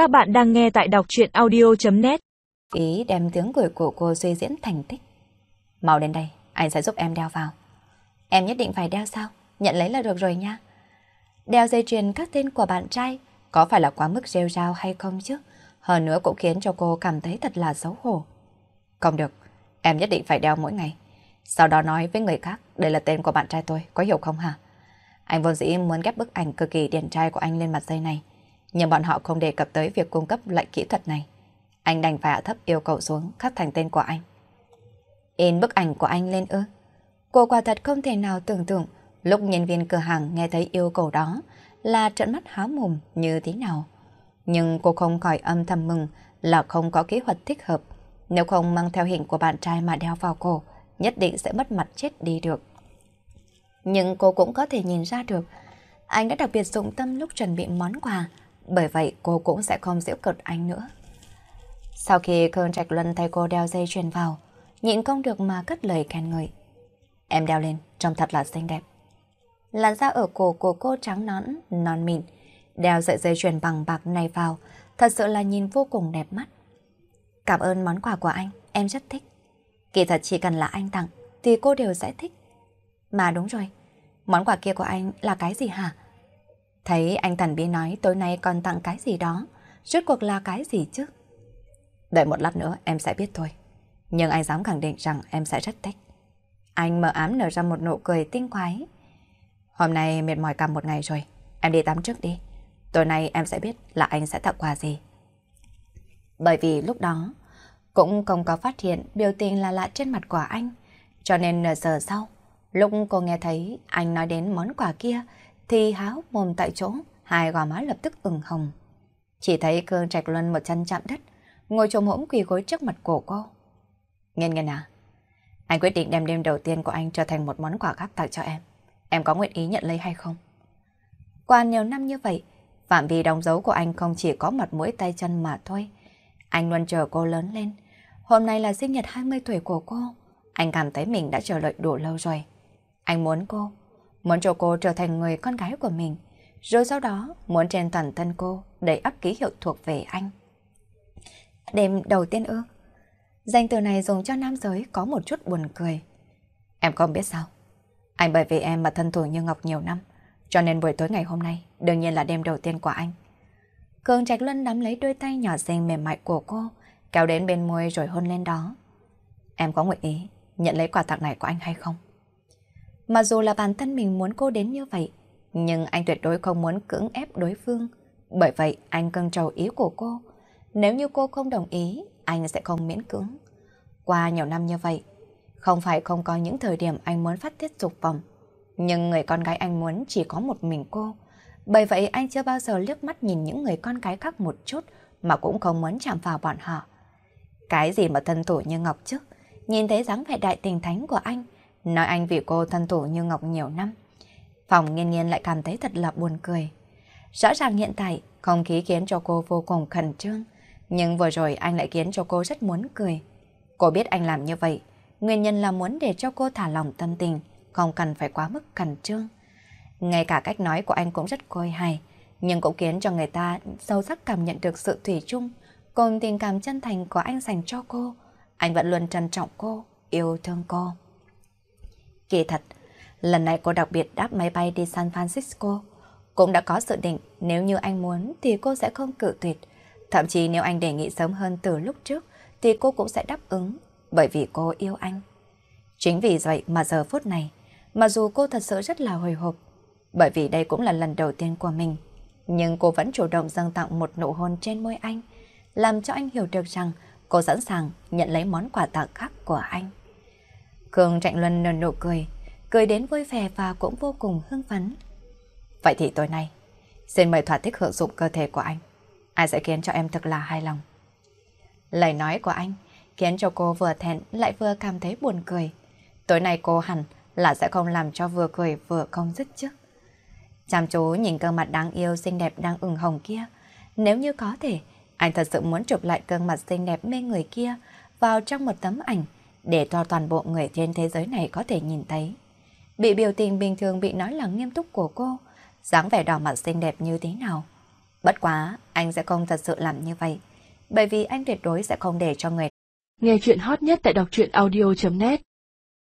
Các bạn đang nghe tại đọc truyện audio.net Ý đem tiếng cười của cô suy diễn thành tích. Mau đến đây, anh sẽ giúp em đeo vào. Em nhất định phải đeo sao? Nhận lấy là được rồi nha. Đeo dây chuyền các tên của bạn trai có phải là quá mức rêu rao hay không chứ? Hơn nữa cũng khiến cho cô cảm thấy thật là xấu hổ. Không được, em nhất định phải đeo mỗi ngày. Sau đó nói với người khác, đây là tên của bạn trai tôi, có hiểu không hả? Anh vốn dĩ muốn ghép bức ảnh cực kỳ điển trai của anh lên mặt dây này, nhưng bọn họ không đề cập tới việc cung cấp loại kỹ thuật này. Anh đành phải thấp yêu cầu xuống khắc thành tên của anh. In bức ảnh của anh lên ư? Cô quả thật không thể nào tưởng tượng lúc nhân viên cửa hàng nghe thấy yêu cầu đó là trận mắt há mồm như thế nào. Nhưng cô không khỏi âm thầm mừng là không có kế hoạch thích hợp. Nếu không mang theo hình của bạn trai mà đeo vào cổ, nhất định sẽ mất mặt chết đi được. Nhưng cô cũng có thể nhìn ra được, anh đã đặc biệt dụng tâm lúc chuẩn bị món quà, bởi vậy cô cũng sẽ không giễu cợt anh nữa. Sau khi cơn trạch luân thay cô đeo dây chuyền vào, nhịn không được mà cất lời khen ngợi. Em đeo lên, trông thật là xinh đẹp. Làn da ở cổ của cô trắng nõn, non mịn, đeo sợi dây chuyền bằng bạc này vào, thật sự là nhìn vô cùng đẹp mắt. Cảm ơn món quà của anh, em rất thích. Kỳ thật chỉ cần là anh tặng, thì cô đều sẽ thích. Mà đúng rồi, món quà kia của anh là cái gì hả? Thấy anh thần bí nói tối nay còn tặng cái gì đó, rốt cuộc là cái gì chứ? Đợi một lát nữa em sẽ biết thôi. Nhưng anh dám khẳng định rằng em sẽ rất thích. Anh mở ám nở ra một nụ cười tinh quái. Hôm nay mệt mỏi cả một ngày rồi, em đi tắm trước đi. Tối nay em sẽ biết là anh sẽ tặng quà gì. Bởi vì lúc đó cũng không có phát hiện biểu tình là lạ trên mặt của anh. Cho nên nửa giờ sau, lúc cô nghe thấy anh nói đến món quà kia thì háo mồm tại chỗ, hai gò má lập tức ửng hồng. Chỉ thấy cương trạch luân một chân chạm đất, ngồi trồm hỗn quỳ gối trước mặt cổ cô. Nghiên nghiên à, anh quyết định đem đêm đầu tiên của anh trở thành một món quà khác tặng cho em. Em có nguyện ý nhận lấy hay không? Qua nhiều năm như vậy, phạm vi đóng dấu của anh không chỉ có mặt mũi tay chân mà thôi. Anh luôn chờ cô lớn lên. Hôm nay là sinh nhật 20 tuổi của cô. Anh cảm thấy mình đã chờ đợi đủ lâu rồi. Anh muốn cô, muốn cho cô trở thành người con gái của mình. Rồi sau đó muốn trên toàn thân cô đầy ắp ký hiệu thuộc về anh. Đêm đầu tiên ư? Danh từ này dùng cho nam giới có một chút buồn cười. Em không biết sao. Anh bởi vì em mà thân thủ như Ngọc nhiều năm. Cho nên buổi tối ngày hôm nay đương nhiên là đêm đầu tiên của anh. Cường Trạch Luân nắm lấy đôi tay nhỏ xinh mềm mại của cô, kéo đến bên môi rồi hôn lên đó. Em có nguyện ý nhận lấy quà tặng này của anh hay không? Mặc dù là bản thân mình muốn cô đến như vậy, nhưng anh tuyệt đối không muốn cưỡng ép đối phương. Bởi vậy anh cân trầu ý của cô. Nếu như cô không đồng ý, anh sẽ không miễn cưỡng. Qua nhiều năm như vậy, không phải không có những thời điểm anh muốn phát tiết dục vọng, nhưng người con gái anh muốn chỉ có một mình cô. Bởi vậy anh chưa bao giờ liếc mắt nhìn những người con gái khác một chút mà cũng không muốn chạm vào bọn họ. Cái gì mà thân thủ như Ngọc chứ? nhìn thấy dáng vẻ đại tình thánh của anh, nói anh vì cô thân thủ như Ngọc nhiều năm. Phòng nghiên nghiên lại cảm thấy thật là buồn cười. Rõ ràng hiện tại, không khí khiến cho cô vô cùng khẩn trương, nhưng vừa rồi anh lại khiến cho cô rất muốn cười. Cô biết anh làm như vậy, nguyên nhân là muốn để cho cô thả lòng tâm tình, không cần phải quá mức khẩn trương. Ngay cả cách nói của anh cũng rất côi hài, nhưng cũng khiến cho người ta sâu sắc cảm nhận được sự thủy chung, cùng tình cảm chân thành của anh dành cho cô. Anh vẫn luôn trân trọng cô, yêu thương cô. Kỳ thật, lần này cô đặc biệt đáp máy bay đi San Francisco. Cũng đã có dự định nếu như anh muốn thì cô sẽ không cự tuyệt. Thậm chí nếu anh đề nghị sớm hơn từ lúc trước thì cô cũng sẽ đáp ứng bởi vì cô yêu anh. Chính vì vậy mà giờ phút này, mặc dù cô thật sự rất là hồi hộp, bởi vì đây cũng là lần đầu tiên của mình, nhưng cô vẫn chủ động dâng tặng một nụ hôn trên môi anh, làm cho anh hiểu được rằng cô sẵn sàng nhận lấy món quà tặng khác của anh. Khương Trạnh Luân nở nụ cười, cười đến vui vẻ và cũng vô cùng hưng phấn. Vậy thì tối nay, xin mời thỏa thích hưởng dụng cơ thể của anh. Ai sẽ khiến cho em thật là hài lòng. Lời nói của anh khiến cho cô vừa thẹn lại vừa cảm thấy buồn cười. Tối nay cô hẳn là sẽ không làm cho vừa cười vừa không dứt chứ. Chăm chú nhìn gương mặt đáng yêu xinh đẹp đang ửng hồng kia. Nếu như có thể, anh thật sự muốn chụp lại gương mặt xinh đẹp mê người kia vào trong một tấm ảnh để cho toàn bộ người trên thế giới này có thể nhìn thấy. Bị biểu tình bình thường bị nói là nghiêm túc của cô, dáng vẻ đỏ mặt xinh đẹp như thế nào. Bất quá, anh sẽ không thật sự làm như vậy, bởi vì anh tuyệt đối sẽ không để cho người Nghe chuyện hot nhất tại đọc truyện audio.net